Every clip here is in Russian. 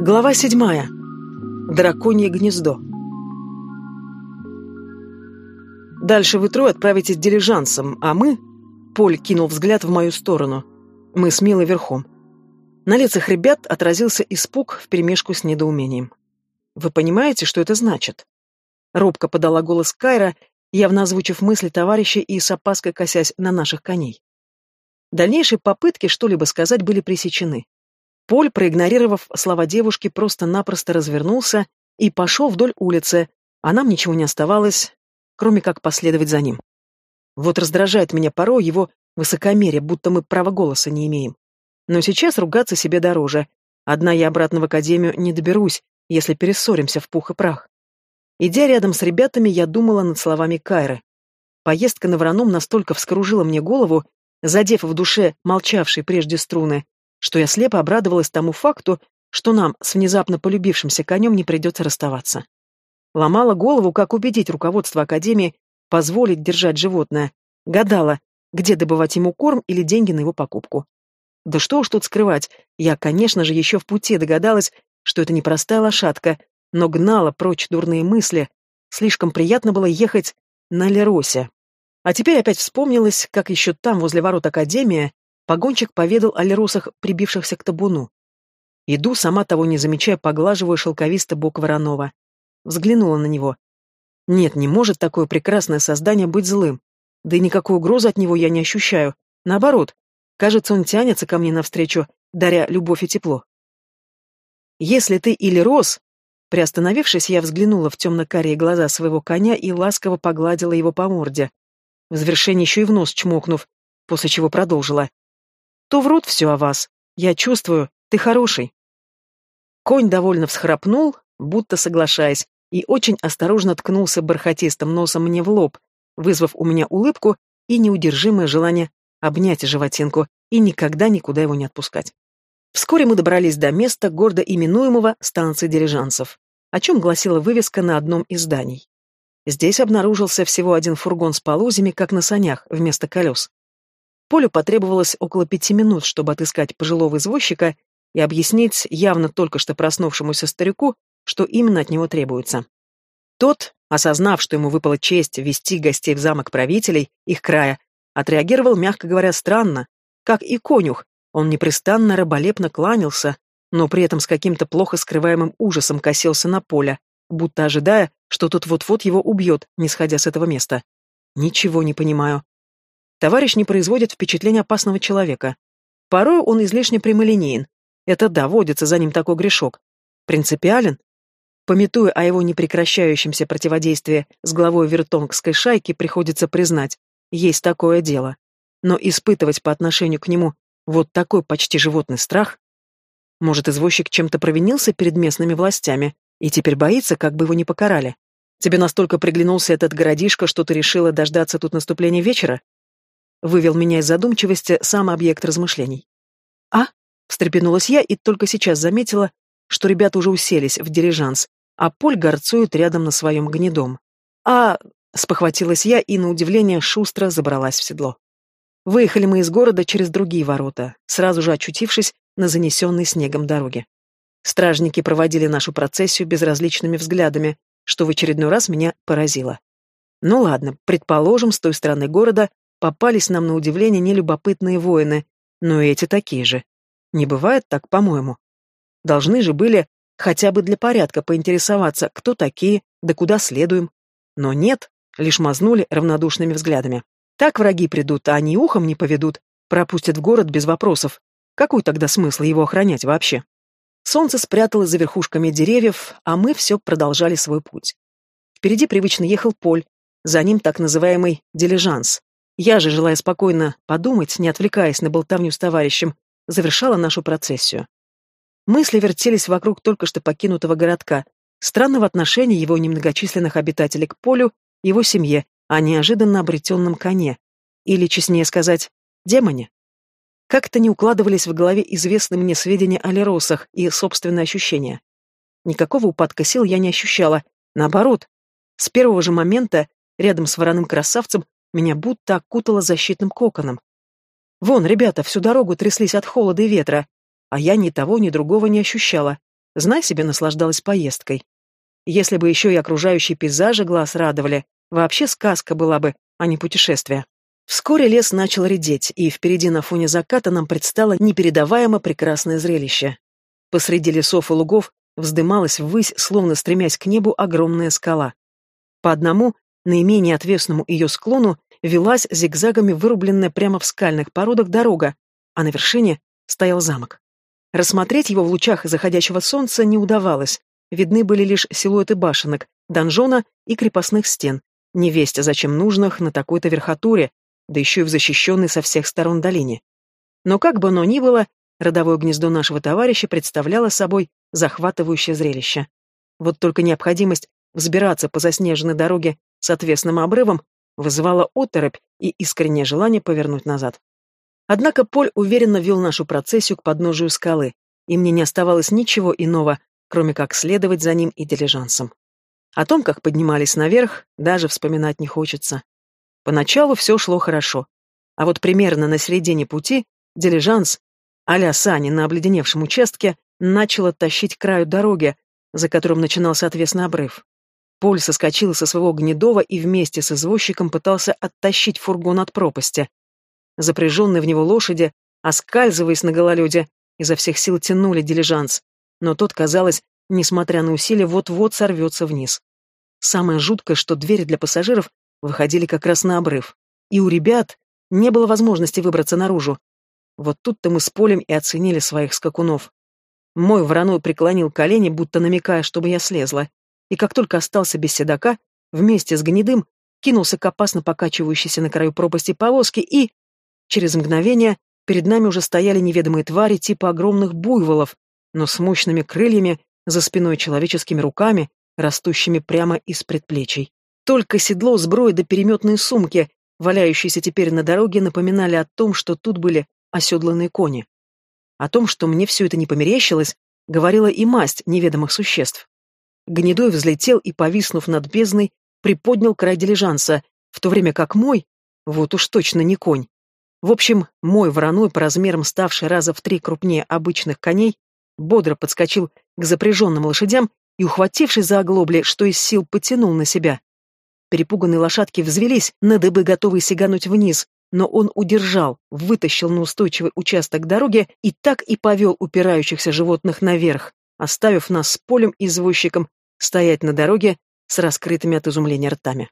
Глава седьмая. Драконье гнездо. Дальше вы трое отправитесь дилижансом, а мы... Поль кинул взгляд в мою сторону. Мы с Милой верхом. На лицах ребят отразился испуг вперемешку с недоумением. Вы понимаете, что это значит? Робко подала голос Кайра, явно озвучив мысли товарища и с опаской косясь на наших коней. Дальнейшие попытки что-либо сказать были пресечены. Поль, проигнорировав слова девушки, просто-напросто развернулся и пошел вдоль улицы, а нам ничего не оставалось, кроме как последовать за ним. Вот раздражает меня порой его высокомерие, будто мы права голоса не имеем. Но сейчас ругаться себе дороже. Одна я обратно в академию не доберусь, если перессоримся в пух и прах. Идя рядом с ребятами, я думала над словами Кайры. Поездка на Вороном настолько вскружила мне голову, задев в душе молчавшие прежде струны, что я слепо обрадовалась тому факту, что нам с внезапно полюбившимся конем не придется расставаться. Ломала голову, как убедить руководство Академии позволить держать животное. Гадала, где добывать ему корм или деньги на его покупку. Да что уж тут скрывать, я, конечно же, еще в пути догадалась, что это не простая лошадка, но гнала прочь дурные мысли. Слишком приятно было ехать на Леросе. А теперь опять вспомнилось, как еще там, возле ворот Академии, Погонщик поведал о лерусах, прибившихся к табуну. Иду, сама того не замечая, поглаживаю шелковисто бок Воронова. Взглянула на него. Нет, не может такое прекрасное создание быть злым. Да и никакой угрозы от него я не ощущаю. Наоборот, кажется, он тянется ко мне навстречу, даря любовь и тепло. Если ты или рос... Приостановившись, я взглянула в темно-карие глаза своего коня и ласково погладила его по морде. В завершение еще и в нос чмокнув, после чего продолжила то врут все о вас. Я чувствую, ты хороший. Конь довольно всхрапнул, будто соглашаясь, и очень осторожно ткнулся бархатистым носом мне в лоб, вызвав у меня улыбку и неудержимое желание обнять животинку и никогда никуда его не отпускать. Вскоре мы добрались до места, гордо именуемого станции дирижансов, о чем гласила вывеска на одном из зданий. Здесь обнаружился всего один фургон с полозьями, как на санях, вместо колес. Полю потребовалось около пяти минут, чтобы отыскать пожилого извозчика и объяснить явно только что проснувшемуся старику, что именно от него требуется. Тот, осознав, что ему выпала честь вести гостей в замок правителей, их края, отреагировал, мягко говоря, странно, как и конюх, он непрестанно раболепно кланялся, но при этом с каким-то плохо скрываемым ужасом косился на поле, будто ожидая, что тот вот-вот его убьет, не сходя с этого места. Ничего не понимаю. Товарищ не производит впечатления опасного человека. Порой он излишне прямолинеен. Это да, водится за ним такой грешок. Принципиален? Пометуя о его непрекращающемся противодействии с главой вертонгской шайки, приходится признать, есть такое дело. Но испытывать по отношению к нему вот такой почти животный страх? Может, извозчик чем-то провинился перед местными властями и теперь боится, как бы его не покарали? Тебе настолько приглянулся этот городишко, что ты решила дождаться тут наступления вечера? Вывел меня из задумчивости сам объект размышлений. «А?» — встрепенулась я и только сейчас заметила, что ребята уже уселись в дирижанс, а Поль горцует рядом на своем гнедом. «А...» — спохватилась я и, на удивление, шустро забралась в седло. Выехали мы из города через другие ворота, сразу же очутившись на занесенной снегом дороге. Стражники проводили нашу процессию безразличными взглядами, что в очередной раз меня поразило. Ну ладно, предположим, с той стороны города Попались нам на удивление нелюбопытные воины, но и эти такие же. Не бывает так, по-моему. Должны же были хотя бы для порядка поинтересоваться, кто такие, да куда следуем. Но нет, лишь мазнули равнодушными взглядами. Так враги придут, а они ухом не поведут, пропустят в город без вопросов. Какой тогда смысл его охранять вообще? Солнце спряталось за верхушками деревьев, а мы все продолжали свой путь. Впереди привычно ехал Поль, за ним так называемый дилижанс. Я же, желая спокойно подумать, не отвлекаясь на болтовню с товарищем, завершала нашу процессию. Мысли вертелись вокруг только что покинутого городка, странного отношения его немногочисленных обитателей к полю, его семье, а неожиданно обретенном коне. Или, честнее сказать, демоне. Как-то не укладывались в голове известные мне сведения о леросах и собственные ощущения. Никакого упадка сил я не ощущала. Наоборот, с первого же момента рядом с вороным красавцем меня будто окутало защитным коконом. Вон, ребята всю дорогу тряслись от холода и ветра, а я ни того, ни другого не ощущала. знай себе, наслаждалась поездкой. Если бы еще и окружающие пейзажи глаз радовали, вообще сказка была бы, а не путешествие. Вскоре лес начал редеть, и впереди на фоне заката нам предстало непередаваемо прекрасное зрелище. Посреди лесов и лугов вздымалась ввысь, словно стремясь к небу, огромная скала. По одному, наименее отвесному ее склону, велась зигзагами вырубленная прямо в скальных породах дорога, а на вершине стоял замок. Рассмотреть его в лучах заходящего солнца не удавалось, видны были лишь силуэты башенок, донжона и крепостных стен, невесть зачем нужных на такой-то верхотуре, да еще и в защищенной со всех сторон долине. Но как бы оно ни было, родовое гнездо нашего товарища представляло собой захватывающее зрелище. Вот только необходимость взбираться по заснеженной дороге с отвесным обрывом вызывала оторопь и искреннее желание повернуть назад. Однако Поль уверенно вел нашу процессию к подножию скалы, и мне не оставалось ничего иного, кроме как следовать за ним и дилижансом. О том, как поднимались наверх, даже вспоминать не хочется. Поначалу все шло хорошо. А вот примерно на середине пути дилижанс, а-ля сани на обледеневшем участке, начал тащить к краю дороги, за которым начинался отвесный обрыв. Поль соскочил со своего гнедова и вместе с извозчиком пытался оттащить фургон от пропасти. Запряженные в него лошади, оскальзываясь на гололеде, изо всех сил тянули дилижанс, но тот, казалось, несмотря на усилия, вот-вот сорвется вниз. Самое жуткое, что двери для пассажиров выходили как раз на обрыв. И у ребят не было возможности выбраться наружу. Вот тут-то мы с Полем и оценили своих скакунов. Мой вороной преклонил колени, будто намекая, чтобы я слезла, и как только остался без седока, вместе с гнедым кинулся к опасно покачивающейся на краю пропасти повозки и... Через мгновение перед нами уже стояли неведомые твари типа огромных буйволов, но с мощными крыльями, за спиной человеческими руками, растущими прямо из предплечий. Только седло, сброя да переметные сумки, валяющиеся теперь на дороге, напоминали о том, что тут были оседланные кони. О том, что мне все это не померещилось, говорила и масть неведомых существ. Гнедой взлетел и, повиснув над бездной, приподнял край дилижанса, в то время как мой, вот уж точно не конь. В общем, мой вороной, по размерам ставший раза в три крупнее обычных коней, бодро подскочил к запряженным лошадям и, ухватившись за оглобли, что из сил потянул на себя. Перепуганные лошадки взвелись, на дыбы готовые сигануть вниз, но он удержал, вытащил на устойчивый участок дороги и так и повел упирающихся животных наверх, оставив нас с полем и извозчиком стоять на дороге с раскрытыми от изумления ртами.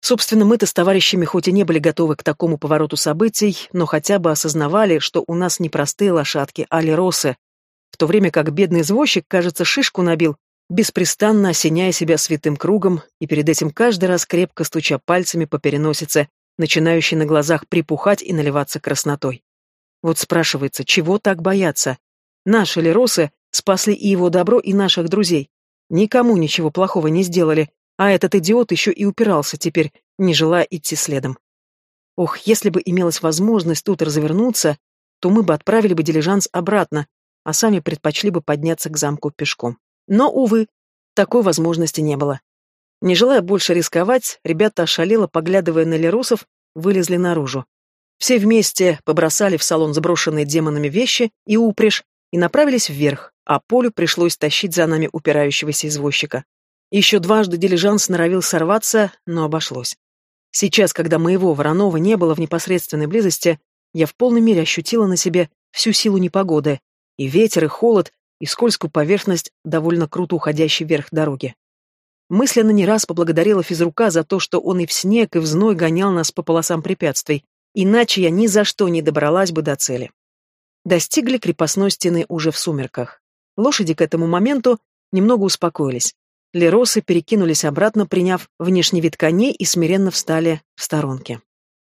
Собственно, мы-то с товарищами хоть и не были готовы к такому повороту событий, но хотя бы осознавали, что у нас не простые лошадки, а леросы, в то время как бедный извозчик, кажется, шишку набил, беспрестанно осеняя себя святым кругом и перед этим каждый раз крепко стуча пальцами по переносице, начинающей на глазах припухать и наливаться краснотой. Вот спрашивается, чего так бояться? Наши ли росы спасли и его добро, и наших друзей? Никому ничего плохого не сделали, а этот идиот еще и упирался теперь, не желая идти следом. Ох, если бы имелась возможность тут развернуться, то мы бы отправили бы дилижанс обратно, а сами предпочли бы подняться к замку пешком. Но, увы, такой возможности не было. Не желая больше рисковать, ребята ошалело, поглядывая на лерусов, вылезли наружу. Все вместе побросали в салон сброшенные демонами вещи и упряжь и направились вверх, а Полю пришлось тащить за нами упирающегося извозчика. Еще дважды дилижанс норовил сорваться, но обошлось. Сейчас, когда моего Воронова не было в непосредственной близости, я в полной мере ощутила на себе всю силу непогоды, и ветер, и холод, и скользкую поверхность довольно круто уходящей вверх дороги. Мысленно не раз поблагодарила физрука за то, что он и в снег, и в зной гонял нас по полосам препятствий, иначе я ни за что не добралась бы до цели. Достигли крепостной стены уже в сумерках. Лошади к этому моменту немного успокоились. Леросы перекинулись обратно, приняв внешний вид коней и смиренно встали в сторонке.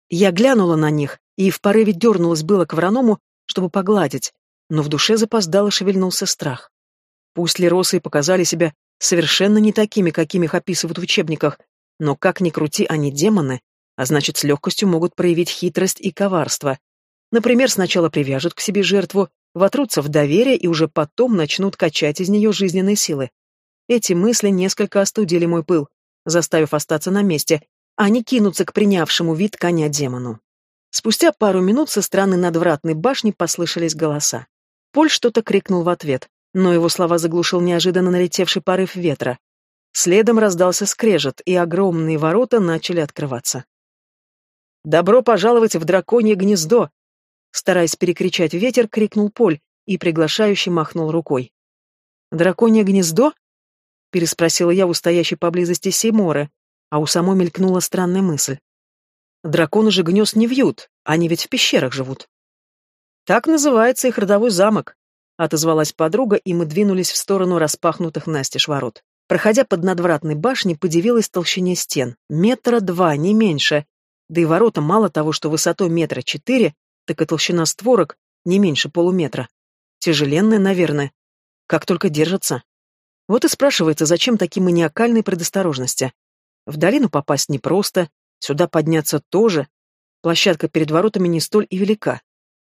Я глянула на них и в порыве дернулась было к вороному, чтобы погладить, но в душе запоздало шевельнулся страх. Пусть лиросы показали себя совершенно не такими, какими их описывают в учебниках, но как ни крути, они демоны, а значит, с легкостью могут проявить хитрость и коварство. Например, сначала привяжут к себе жертву, вотрутся в доверие и уже потом начнут качать из нее жизненные силы. Эти мысли несколько остудили мой пыл, заставив остаться на месте, а не кинуться к принявшему вид коня демону. Спустя пару минут со стороны надвратной башни послышались голоса. Поль что-то крикнул в ответ. но его слова заглушил неожиданно налетевший порыв ветра. Следом раздался скрежет, и огромные ворота начали открываться. «Добро пожаловать в драконье гнездо!» Стараясь перекричать ветер, крикнул Поль и приглашающе махнул рукой. «Драконье гнездо?» — переспросила я у стоящей поблизости Сейморы, а у самой мелькнула странная мысль. «Драконы же гнезд не вьют, они ведь в пещерах живут». «Так называется их родовой замок», — отозвалась подруга, и мы двинулись в сторону распахнутых настежь ворот. Проходя под надвратной башней, подивилась толщине стен. Метра два, не меньше. Да и ворота мало того, что высотой метра четыре, так и толщина створок не меньше полуметра. Тяжеленные, наверное. Как только держатся. Вот и спрашивается, зачем такие маниакальные предосторожности? В долину попасть непросто, сюда подняться тоже. Площадка перед воротами не столь и велика.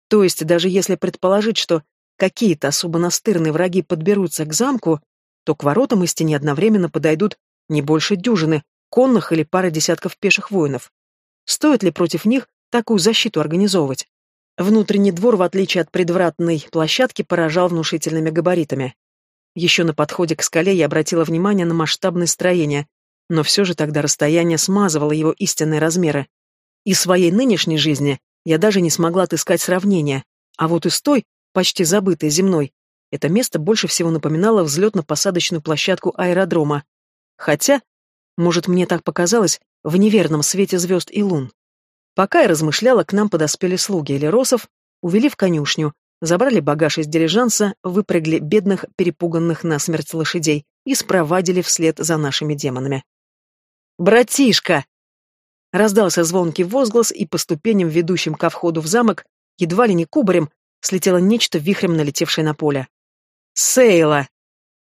То есть, даже если предположить, что какие-то особо настырные враги подберутся к замку, то к воротам и стене одновременно подойдут не больше дюжины конных или пара десятков пеших воинов. Стоит ли против них такую защиту организовывать? Внутренний двор, в отличие от предвратной площадки, поражал внушительными габаритами. Еще на подходе к скале я обратила внимание на масштабное строение, но все же тогда расстояние смазывало его истинные размеры. Из своей нынешней жизни я даже не смогла отыскать сравнения, а вот из той, почти забытой земной, это место больше всего напоминало взлетно-посадочную площадку аэродрома. Хотя, может, мне так показалось, в неверном свете звезд и лун. Пока я размышляла, к нам подоспели слуги Элеросов, увели в конюшню, забрали багаж из дилижанса, выпрягли бедных, перепуганных насмерть лошадей и спровадили вслед за нашими демонами. «Братишка!» Раздался звонкий возглас, и по ступеням, ведущим ко входу в замок, едва ли не кубарем, слетело нечто вихрем, налетевшее на поле. «Сейла!»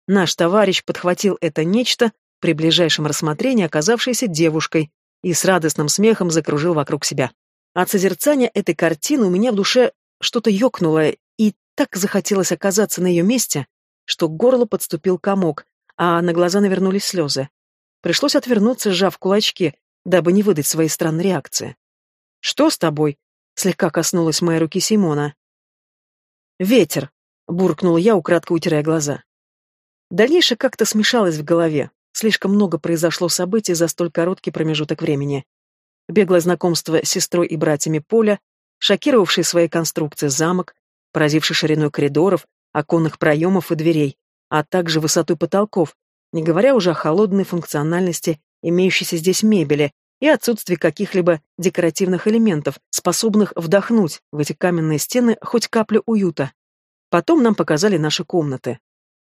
Наш товарищ подхватил это нечто, при ближайшем рассмотрении оказавшейся девушкой, и с радостным смехом закружил вокруг себя. От созерцания этой картины у меня в душе что-то ёкнуло, и так захотелось оказаться на ее месте, что к горлу подступил комок, а на глаза навернулись слезы. Пришлось отвернуться, сжав кулачки, дабы не выдать своей странной реакции. «Что с тобой?» — слегка коснулась моей руки Симона. «Ветер», — буркнула я, украдкой утирая глаза. Дальнейшее как-то смешалось в голове. Слишком много произошло событий за столь короткий промежуток времени. Беглое знакомство с сестрой и братьями Поля, шокировавший своей конструкцией замок, поразивший шириной коридоров, оконных проемов и дверей, а также высотой потолков, не говоря уже о холодной функциональности имеющейся здесь мебели и отсутствии каких-либо декоративных элементов, способных вдохнуть в эти каменные стены хоть каплю уюта. Потом нам показали наши комнаты.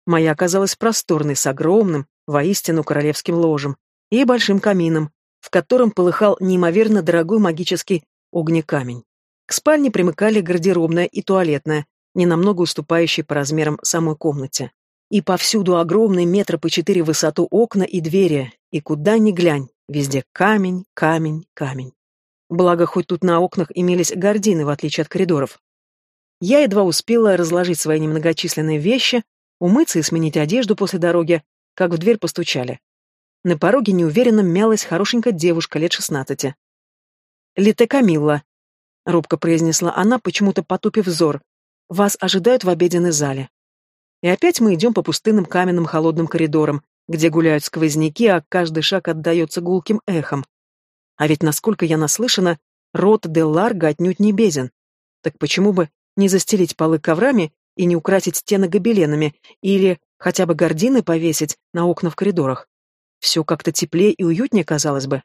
Моя оказалась просторной, с огромным, воистину королевским ложем, и большим камином, в котором полыхал неимоверно дорогой магический огнекамень. К спальне примыкали гардеробная и туалетная, ненамного уступающие по размерам самой комнате. И повсюду огромные метры по четыре в высоту окна и двери, и куда ни глянь, везде камень, камень, камень. Благо, хоть тут на окнах имелись гардины, в отличие от коридоров. Я едва успела разложить свои немногочисленные вещи, умыться и сменить одежду после дороги, как в дверь постучали. На пороге неуверенно мялась хорошенькая девушка лет шестнадцати. «Лите Камилла», — робко произнесла она, почему-то потупив взор, — «вас ожидают в обеденной зале». И опять мы идем по пустынным каменным холодным коридорам, где гуляют сквозняки, а каждый шаг отдается гулким эхом. А ведь, насколько я наслышана, род де Ларго отнюдь не беден. Так почему бы не застелить полы коврами и не украсить стены гобеленами, или хотя бы гардины повесить на окна в коридорах. Все как-то теплее и уютнее казалось бы.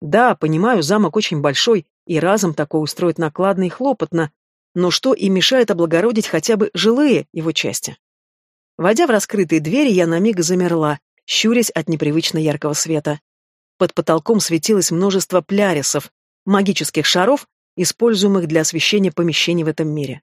Да, понимаю, замок очень большой, и разом такое устроить накладно и хлопотно, но что и мешает облагородить хотя бы жилые его части? Войдя в раскрытые двери, я на миг замерла, щурясь от непривычно яркого света. Под потолком светилось множество плярисов, магических шаров, используемых для освещения помещений в этом мире.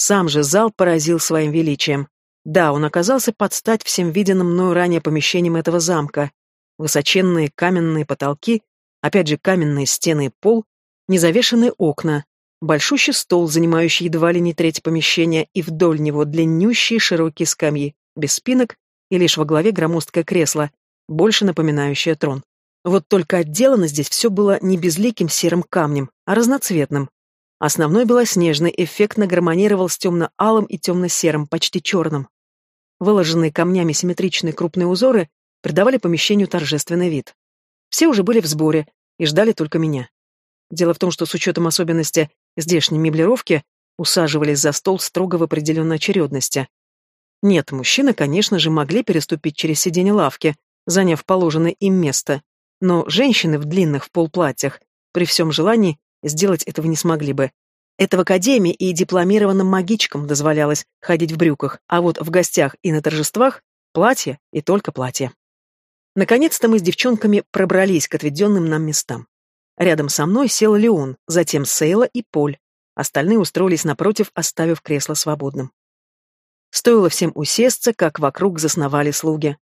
Сам же зал поразил своим величием. Да, он оказался под стать всем виденным мною ранее помещением этого замка. Высоченные каменные потолки, опять же каменные стены и пол, незавешенные окна, большущий стол, занимающий едва ли не треть помещения, и вдоль него длиннющие широкие скамьи, без спинок, и лишь во главе громоздкое кресло, больше напоминающее трон. Вот только отделано здесь все было не безликим серым камнем, а разноцветным, Основной белоснежный эффектно гармонировал с темно-алым и темно-серым, почти черным. выложенные камнями симметричные крупные узоры придавали помещению торжественный вид. Все уже были в сборе и ждали только меня. Дело в том, что с учетом особенности здешней меблировки усаживались за стол строго в определенной очередности. Нет, мужчины, конечно же, могли переступить через сиденье лавки, заняв положенное им место, но женщины в длинных полплатьях при всем желании сделать этого не смогли бы. Это в академии и дипломированным магичкам дозволялось ходить в брюках, а вот в гостях и на торжествах – платье и только платье. Наконец-то мы с девчонками пробрались к отведенным нам местам. Рядом со мной сел Леон, затем Сейла и Поль. Остальные устроились напротив, оставив кресло свободным. Стоило всем усесться, как вокруг засновали слуги.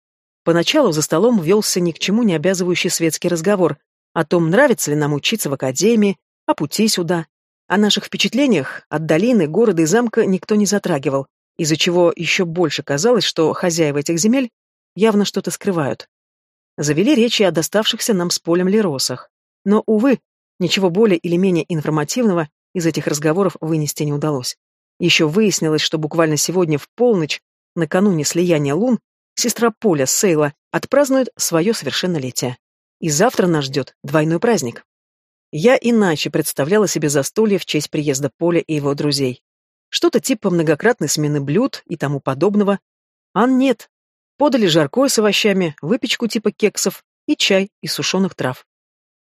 Поначалу за столом велся ни к чему не обязывающий светский разговор о том, нравится ли нам учиться в академии, о пути сюда. О наших впечатлениях от долины, города и замка никто не затрагивал, из-за чего еще больше казалось, что хозяева этих земель явно что-то скрывают. Завели речи о доставшихся нам с полем леросах. Но, увы, ничего более или менее информативного из этих разговоров вынести не удалось. Еще выяснилось, что буквально сегодня в полночь, накануне слияния лун, сестра Поля, Сейла, отпразднует свое совершеннолетие. И завтра нас ждет двойной праздник. Я иначе представляла себе застолье в честь приезда Поля и его друзей. Что-то типа многократной смены блюд и тому подобного. А нет. Подали жаркое с овощами, выпечку типа кексов и чай из сушеных трав.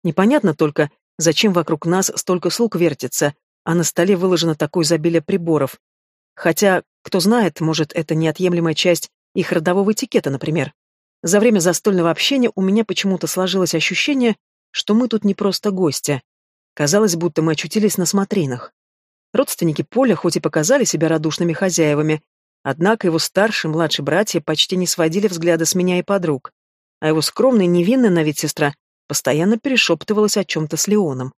Непонятно только, зачем вокруг нас столько слуг вертится, а на столе выложено такое изобилие приборов. Хотя, кто знает, может, это неотъемлемая часть их родового этикета, например. За время застольного общения у меня почему-то сложилось ощущение, что мы тут не просто гости. Казалось, будто мы очутились на смотринах. Родственники Поля хоть и показали себя радушными хозяевами, однако его старшие и младшие братья почти не сводили взгляда с меня и подруг, а его скромная невинная на вид сестра постоянно перешептывалась о чем-то с Леоном.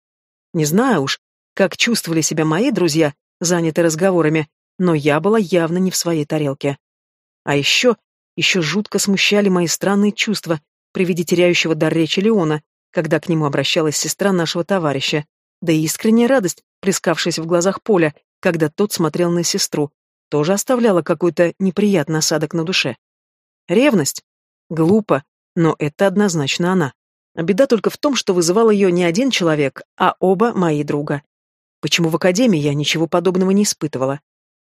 Не знаю уж, как чувствовали себя мои друзья, занятые разговорами, но я была явно не в своей тарелке. А еще, еще жутко смущали мои странные чувства при виде теряющего дар речи Леона, когда к нему обращалась сестра нашего товарища, да и искренняя радость, плескавшаяся в глазах Поля, когда тот смотрел на сестру, тоже оставляла какой-то неприятный осадок на душе. Ревность? Глупо, но это однозначно она. А беда только в том, что вызывал ее не один человек, а оба мои друга. Почему в академии я ничего подобного не испытывала?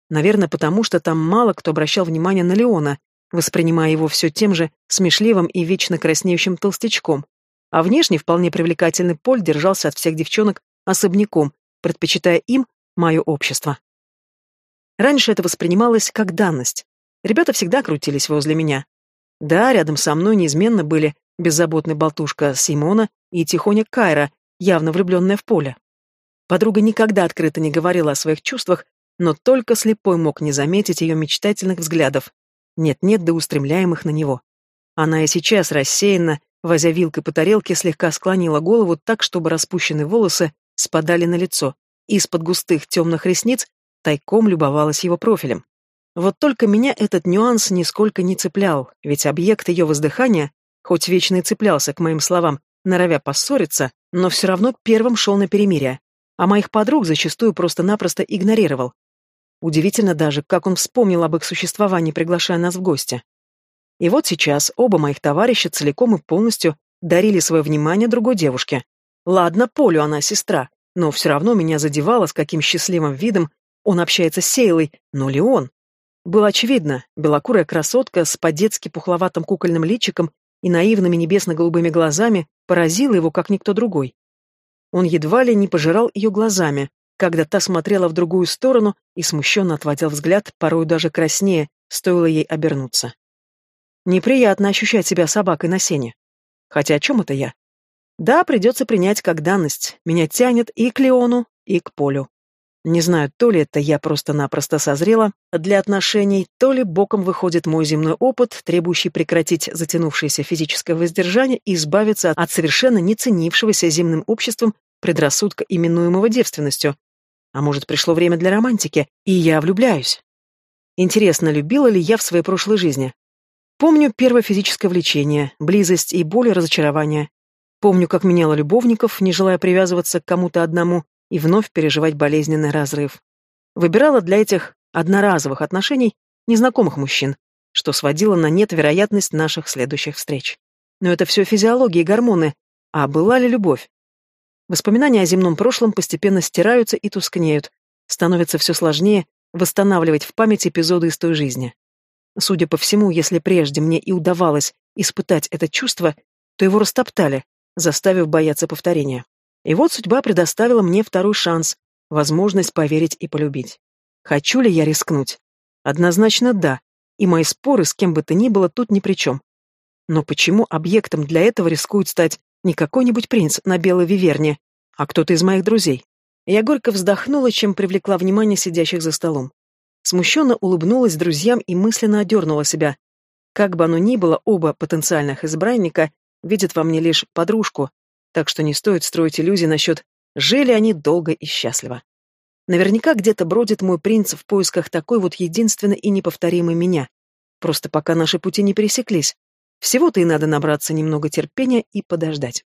Наверное, потому что там мало кто обращал внимание на Леона, воспринимая его все тем же смешливым и вечно краснеющим толстячком. А внешне вполне привлекательный Поль держался от всех девчонок особняком, предпочитая им мое общество. Раньше это воспринималось как данность. Ребята всегда крутились возле меня. Да, рядом со мной неизменно были беззаботный болтушка Симона и тихоня Кайра, явно влюбленная в Поля. Подруга никогда открыто не говорила о своих чувствах, но только слепой мог не заметить ее мечтательных взглядов. Нет-нет, да устремляемых на него. Она и сейчас рассеянно, возя вилкой по тарелке, слегка склонила голову так, чтобы распущенные волосы спадали на лицо. Из-под густых темных ресниц тайком любовалась его профилем. Вот только меня этот нюанс нисколько не цеплял, ведь объект ее воздыхания, хоть вечно и цеплялся к моим словам, норовя поссориться, но все равно первым шел на перемирие а моих подруг зачастую просто-напросто игнорировал. Удивительно даже, как он вспомнил об их существовании, приглашая нас в гости. И вот сейчас оба моих товарища целиком и полностью дарили свое внимание другой девушке. Ладно, Полю она сестра, но все равно меня задевало, с каким счастливым видом он общается с Сейлой, но ли он? Было очевидно, белокурая красотка с по-детски пухловатым кукольным личиком и наивными небесно-голубыми глазами поразила его, как никто другой. Он едва ли не пожирал ее глазами, когда та смотрела в другую сторону и смущенно отводил взгляд, порой даже краснее, стоило ей обернуться. Неприятно ощущать себя собакой на сене. Хотя о чем это я? Да, придется принять как данность. Меня тянет и к Леону, и к Полю. Не знаю, то ли это я просто-напросто созрела для отношений, то ли боком выходит мой земной опыт, требующий прекратить затянувшееся физическое воздержание и избавиться от совершенно не ценившегося земным обществом предрассудка, именуемого девственностью. А может, пришло время для романтики, и я влюбляюсь. Интересно, любила ли я в своей прошлой жизни? Помню первое физическое влечение, близость и боль и разочарование. Помню, как меняла любовников, не желая привязываться к кому-то одному, и вновь переживать болезненный разрыв. Выбирала для этих одноразовых отношений незнакомых мужчин, что сводило на нет вероятность наших следующих встреч. Но это все физиология и гормоны. А была ли любовь? Воспоминания о земном прошлом постепенно стираются и тускнеют. Становится все сложнее восстанавливать в памяти эпизоды из той жизни. Судя по всему, если прежде мне и удавалось испытать это чувство, то его растоптали, заставив бояться повторения. И вот судьба предоставила мне второй шанс, возможность поверить и полюбить. Хочу ли я рискнуть? Однозначно да, и мои споры с кем бы то ни было тут ни при чем. Но почему объектом для этого рискует стать не какой-нибудь принц на белой виверне, а кто-то из моих друзей? Я горько вздохнула, чем привлекла внимание сидящих за столом. Смущенно улыбнулась друзьям и мысленно одернула себя. Как бы оно ни было, оба потенциальных избранника видят во мне лишь подружку, так что не стоит строить иллюзии насчет «жили они долго и счастливо». Наверняка где-то бродит мой принц в поисках такой вот единственной и неповторимой меня. Просто пока наши пути не пересеклись. Всего-то и надо набраться немного терпения и подождать.